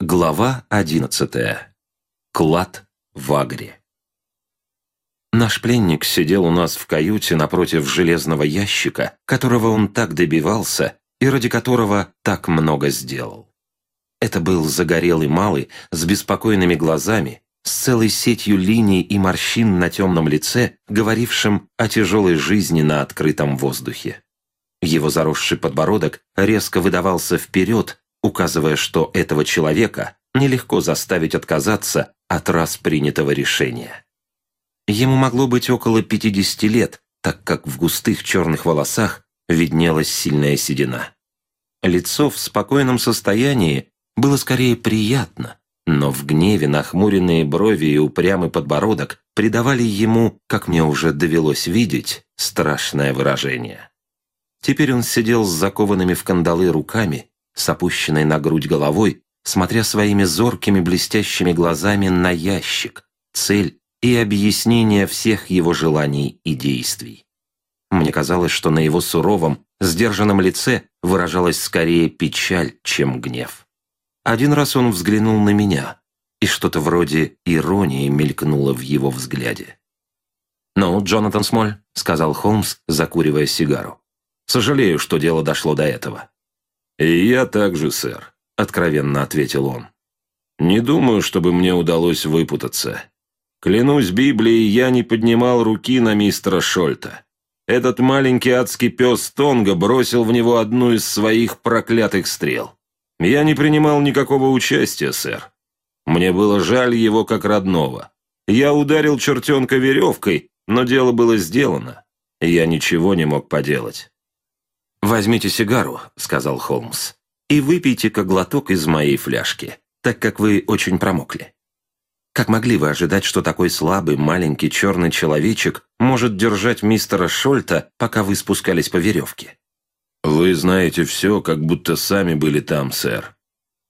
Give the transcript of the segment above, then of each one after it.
Глава одиннадцатая. Клад в Агре. Наш пленник сидел у нас в каюте напротив железного ящика, которого он так добивался и ради которого так много сделал. Это был загорелый малый с беспокойными глазами, с целой сетью линий и морщин на темном лице, говорившим о тяжелой жизни на открытом воздухе. Его заросший подбородок резко выдавался вперед, указывая, что этого человека нелегко заставить отказаться от раз принятого решения. Ему могло быть около 50 лет, так как в густых черных волосах виднелась сильная седина. Лицо в спокойном состоянии было скорее приятно, но в гневе нахмуренные брови и упрямый подбородок придавали ему, как мне уже довелось видеть, страшное выражение. Теперь он сидел с закованными в кандалы руками с опущенной на грудь головой, смотря своими зоркими блестящими глазами на ящик, цель и объяснение всех его желаний и действий. Мне казалось, что на его суровом, сдержанном лице выражалась скорее печаль, чем гнев. Один раз он взглянул на меня, и что-то вроде иронии мелькнуло в его взгляде. «Ну, Джонатан Смоль», — сказал Холмс, закуривая сигару. «Сожалею, что дело дошло до этого. «И я также, сэр», — откровенно ответил он. «Не думаю, чтобы мне удалось выпутаться. Клянусь Библией, я не поднимал руки на мистера Шольта. Этот маленький адский пес Тонга бросил в него одну из своих проклятых стрел. Я не принимал никакого участия, сэр. Мне было жаль его как родного. Я ударил чертенка веревкой, но дело было сделано. Я ничего не мог поделать. «Возьмите сигару», — сказал Холмс, «и выпейте-ка глоток из моей фляжки, так как вы очень промокли. Как могли вы ожидать, что такой слабый, маленький черный человечек может держать мистера Шольта, пока вы спускались по веревке?» «Вы знаете все, как будто сами были там, сэр.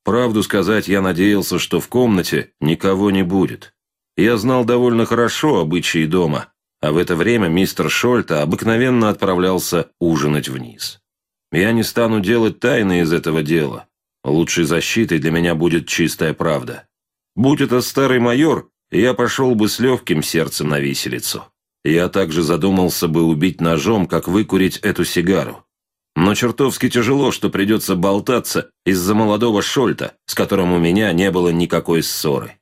Правду сказать, я надеялся, что в комнате никого не будет. Я знал довольно хорошо обычаи дома, а в это время мистер Шольта обыкновенно отправлялся ужинать вниз. Я не стану делать тайны из этого дела. Лучшей защитой для меня будет чистая правда. Будь это старый майор, я пошел бы с легким сердцем на виселицу. Я также задумался бы убить ножом, как выкурить эту сигару. Но чертовски тяжело, что придется болтаться из-за молодого Шольта, с которым у меня не было никакой ссоры.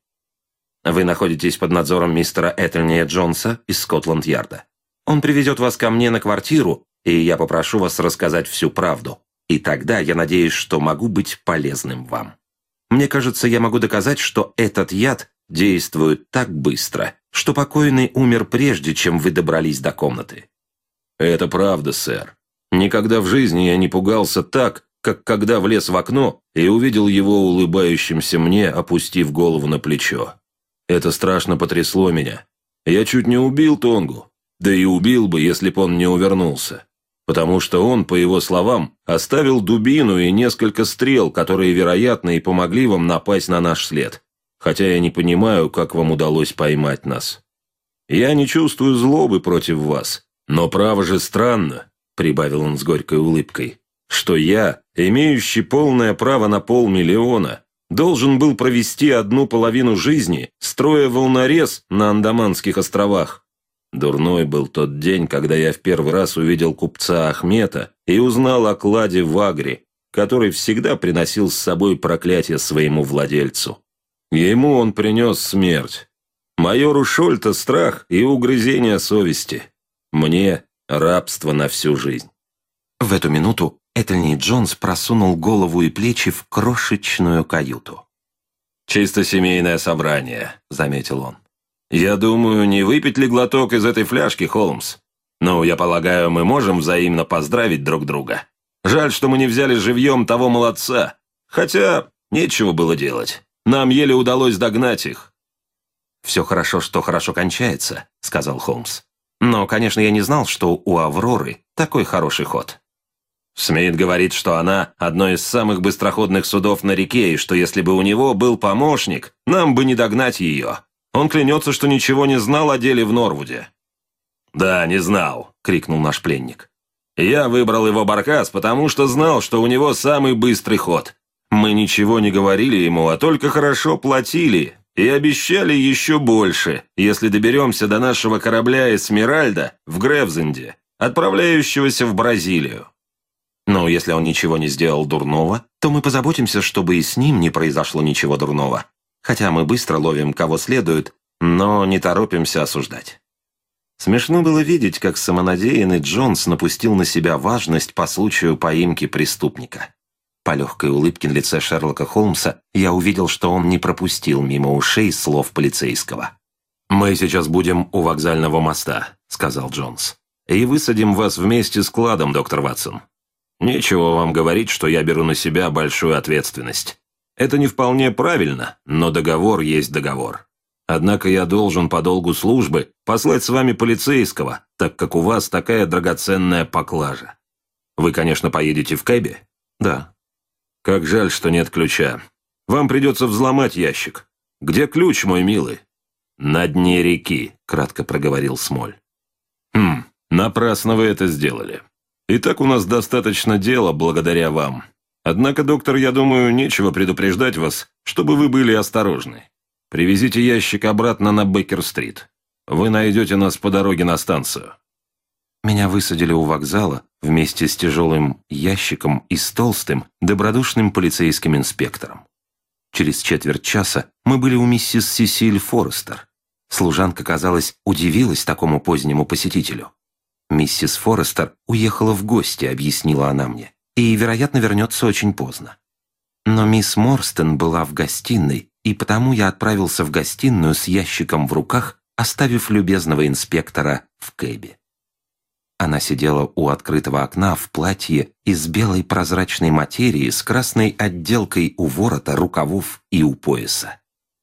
Вы находитесь под надзором мистера Этельния Джонса из Скотланд-Ярда. Он привезет вас ко мне на квартиру, и я попрошу вас рассказать всю правду. И тогда я надеюсь, что могу быть полезным вам. Мне кажется, я могу доказать, что этот яд действует так быстро, что покойный умер прежде, чем вы добрались до комнаты. Это правда, сэр. Никогда в жизни я не пугался так, как когда влез в окно и увидел его улыбающимся мне, опустив голову на плечо. Это страшно потрясло меня. Я чуть не убил Тонгу. Да и убил бы, если б он не увернулся. Потому что он, по его словам, оставил дубину и несколько стрел, которые, вероятно, и помогли вам напасть на наш след. Хотя я не понимаю, как вам удалось поймать нас. Я не чувствую злобы против вас. Но право же странно, прибавил он с горькой улыбкой, что я, имеющий полное право на полмиллиона, должен был провести одну половину жизни, строя волнорез на Андаманских островах. Дурной был тот день, когда я в первый раз увидел купца Ахмета и узнал о кладе в Агре, который всегда приносил с собой проклятие своему владельцу. Ему он принес смерть. Майору Шольта страх и угрызение совести. Мне рабство на всю жизнь. В эту минуту Этельни Джонс просунул голову и плечи в крошечную каюту. «Чисто семейное собрание», — заметил он. «Я думаю, не выпить ли глоток из этой фляжки, Холмс? Ну, я полагаю, мы можем взаимно поздравить друг друга. Жаль, что мы не взяли живьем того молодца. Хотя, нечего было делать. Нам еле удалось догнать их». «Все хорошо, что хорошо кончается», — сказал Холмс. «Но, конечно, я не знал, что у Авроры такой хороший ход». Смит говорит, что она одно из самых быстроходных судов на реке, и что если бы у него был помощник, нам бы не догнать ее. Он клянется, что ничего не знал о деле в Норвуде». «Да, не знал», — крикнул наш пленник. «Я выбрал его баркас, потому что знал, что у него самый быстрый ход. Мы ничего не говорили ему, а только хорошо платили и обещали еще больше, если доберемся до нашего корабля «Эсмеральда» в Гревзенде, отправляющегося в Бразилию. Но если он ничего не сделал дурного, то мы позаботимся, чтобы и с ним не произошло ничего дурного. Хотя мы быстро ловим кого следует, но не торопимся осуждать. Смешно было видеть, как самонадеянный Джонс напустил на себя важность по случаю поимки преступника. По легкой улыбке на лице Шерлока Холмса я увидел, что он не пропустил мимо ушей слов полицейского. «Мы сейчас будем у вокзального моста», — сказал Джонс. «И высадим вас вместе с кладом, доктор Ватсон. Нечего вам говорить, что я беру на себя большую ответственность. Это не вполне правильно, но договор есть договор. Однако я должен по долгу службы послать с вами полицейского, так как у вас такая драгоценная поклажа. Вы, конечно, поедете в кэбе? Да. Как жаль, что нет ключа. Вам придется взломать ящик. Где ключ, мой милый? На дне реки, кратко проговорил Смоль. Хм, напрасно вы это сделали. И так у нас достаточно дела благодаря вам. Однако, доктор, я думаю, нечего предупреждать вас, чтобы вы были осторожны. Привезите ящик обратно на Бейкер-стрит. Вы найдете нас по дороге на станцию. Меня высадили у вокзала вместе с тяжелым ящиком и с толстым, добродушным полицейским инспектором. Через четверть часа мы были у миссис Сесиль Форестер. Служанка, казалось, удивилась такому позднему посетителю. «Миссис Форестер уехала в гости», — объяснила она мне, «и, вероятно, вернется очень поздно». Но мисс Морстон была в гостиной, и потому я отправился в гостиную с ящиком в руках, оставив любезного инспектора в кэбе. Она сидела у открытого окна в платье из белой прозрачной материи с красной отделкой у ворота, рукавов и у пояса.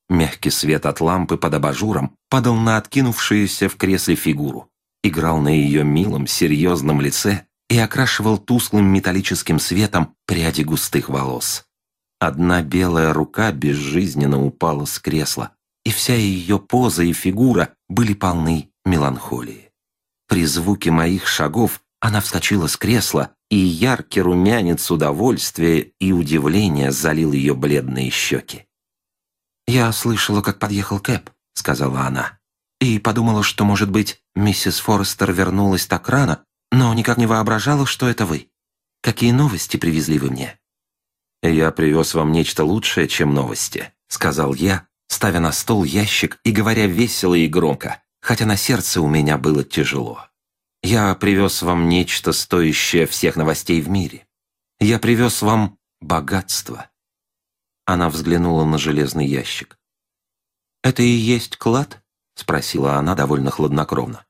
Мягкий свет от лампы под абажуром падал на откинувшуюся в кресле фигуру, играл на ее милом, серьезном лице и окрашивал тусклым металлическим светом пряди густых волос. Одна белая рука безжизненно упала с кресла, и вся ее поза и фигура были полны меланхолии. При звуке моих шагов она вскочила с кресла, и яркий румянец удовольствия и удивления залил ее бледные щеки. «Я слышала, как подъехал Кэп», — сказала она, «и подумала, что, может быть, миссис Форестер вернулась так рано, но никак не воображала, что это вы. Какие новости привезли вы мне?» «Я привез вам нечто лучшее, чем новости», — сказал я, ставя на стол ящик и говоря весело и громко хотя на сердце у меня было тяжело. Я привез вам нечто, стоящее всех новостей в мире. Я привез вам богатство. Она взглянула на железный ящик. «Это и есть клад?» — спросила она довольно хладнокровно.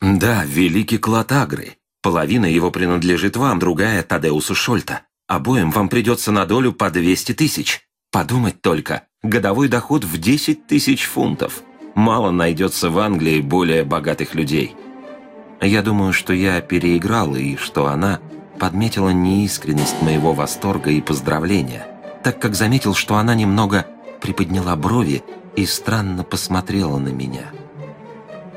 «Да, великий клад Агры. Половина его принадлежит вам, другая — Тадеусу Шольта. Обоим вам придется на долю по 200 тысяч. Подумать только, годовой доход в 10 тысяч фунтов мало найдется в Англии более богатых людей. Я думаю, что я переиграл и что она подметила неискренность моего восторга и поздравления, так как заметил, что она немного приподняла брови и странно посмотрела на меня.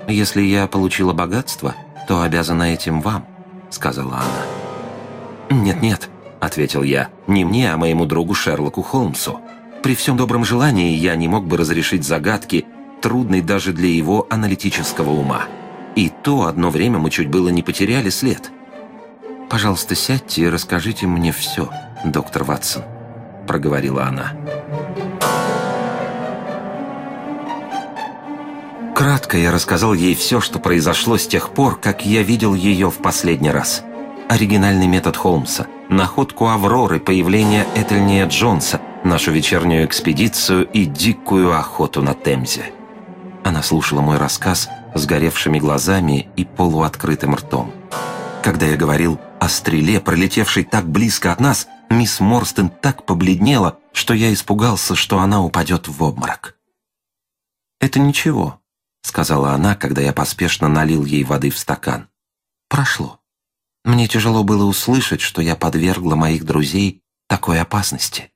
«Если я получила богатство, то обязана этим вам», — сказала она. «Нет-нет», — ответил я, — «не мне, а моему другу Шерлоку Холмсу. При всем добром желании я не мог бы разрешить загадки, трудный даже для его аналитического ума. И то одно время мы чуть было не потеряли след. «Пожалуйста, сядьте и расскажите мне все, доктор Ватсон», — проговорила она. Кратко я рассказал ей все, что произошло с тех пор, как я видел ее в последний раз. Оригинальный метод Холмса, находку Авроры, появление Этельния Джонса, нашу вечернюю экспедицию и дикую охоту на Темзе. Она слушала мой рассказ с горевшими глазами и полуоткрытым ртом. Когда я говорил о стреле, пролетевшей так близко от нас, мисс Морстен так побледнела, что я испугался, что она упадет в обморок. «Это ничего», — сказала она, когда я поспешно налил ей воды в стакан. «Прошло. Мне тяжело было услышать, что я подвергла моих друзей такой опасности».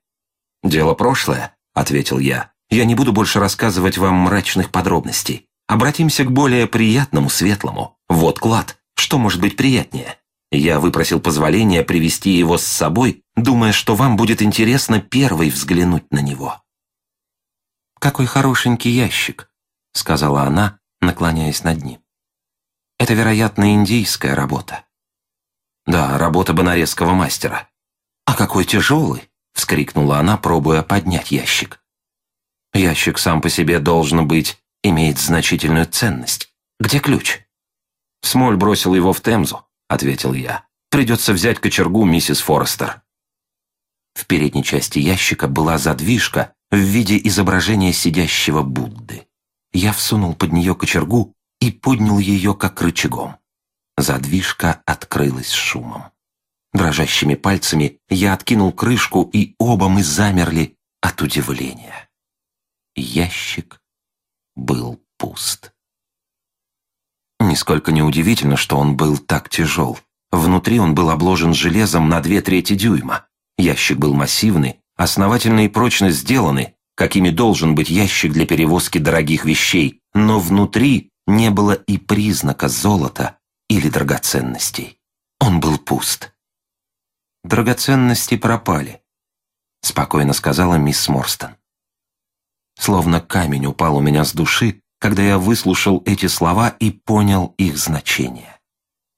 «Дело прошлое», — ответил я. Я не буду больше рассказывать вам мрачных подробностей. Обратимся к более приятному, светлому. Вот клад. Что может быть приятнее? Я выпросил позволения привести его с собой, думая, что вам будет интересно первой взглянуть на него. «Какой хорошенький ящик», — сказала она, наклоняясь над ним. «Это, вероятно, индийская работа». «Да, работа банаресского мастера». «А какой тяжелый!» — вскрикнула она, пробуя поднять ящик. «Ящик сам по себе, должен быть, имеет значительную ценность. Где ключ?» Смоль бросил его в Темзу. — ответил я. «Придется взять кочергу, миссис Форестер». В передней части ящика была задвижка в виде изображения сидящего Будды. Я всунул под нее кочергу и поднял ее как рычагом. Задвижка открылась шумом. Дрожащими пальцами я откинул крышку, и оба мы замерли от удивления. Ящик был пуст. Нисколько не удивительно, что он был так тяжел. Внутри он был обложен железом на две трети дюйма. Ящик был массивный, основательно и прочно сделанный, какими должен быть ящик для перевозки дорогих вещей, но внутри не было и признака золота или драгоценностей. Он был пуст. «Драгоценности пропали», — спокойно сказала мисс Морстон. Словно камень упал у меня с души, когда я выслушал эти слова и понял их значение.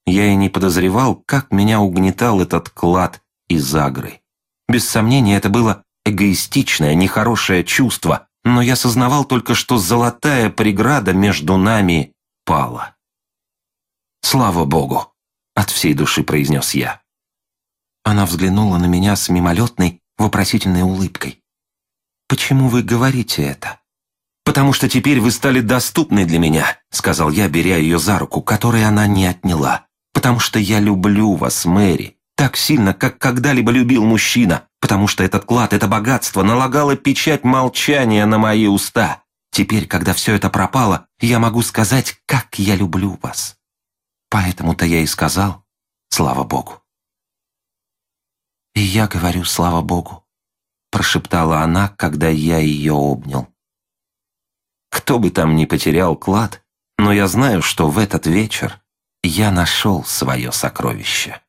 Я и не подозревал, как меня угнетал этот клад из Агры. Без сомнения, это было эгоистичное, нехорошее чувство, но я сознавал только, что золотая преграда между нами пала. «Слава Богу!» — от всей души произнес я. Она взглянула на меня с мимолетной, вопросительной улыбкой. «Почему вы говорите это?» «Потому что теперь вы стали доступны для меня», — сказал я, беря ее за руку, которой она не отняла. «Потому что я люблю вас, Мэри, так сильно, как когда-либо любил мужчина, потому что этот клад, это богатство налагало печать молчания на мои уста. Теперь, когда все это пропало, я могу сказать, как я люблю вас. Поэтому-то я и сказал, слава Богу». «И я говорю, слава Богу», — прошептала она, когда я ее обнял. Кто бы там ни потерял клад, но я знаю, что в этот вечер я нашел свое сокровище.